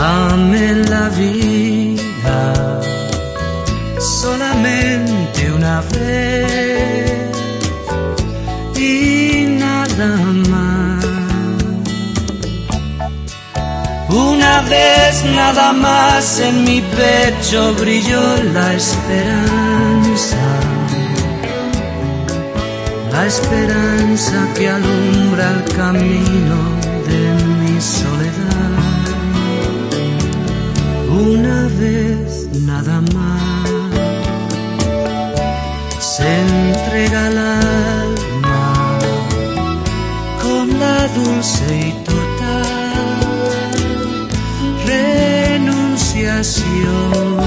Amé la vida solamente una vez y nada más. Una vez nada más en mi pecho brilló la esperanza, la esperanza que alumbra el camino de mi soledad. Una vez nada más se entrega el alma con la dulce y total renunciación.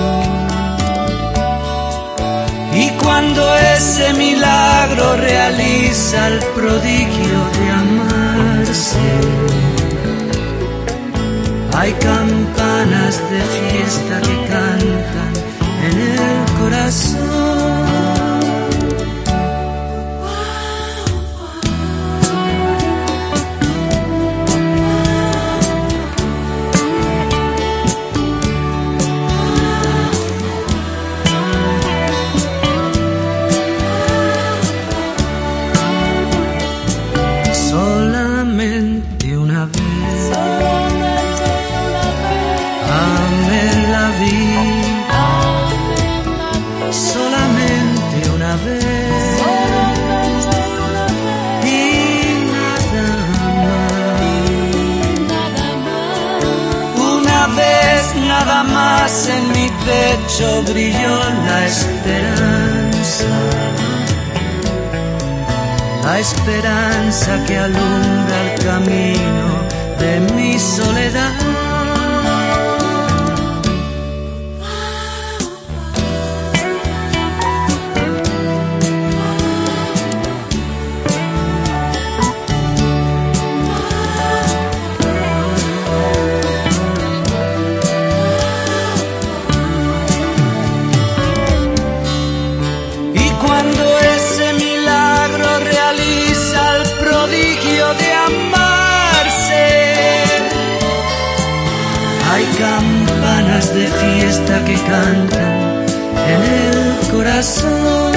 Y cuando ese milagro realiza el prodigio de amarse, hay campanas de fiesta que Solamente una vez nada más. Una vez nada más en mi pecho brilló la esperanza. La esperanza que alumbra el camino de mi soledad. que cantan en el corazón.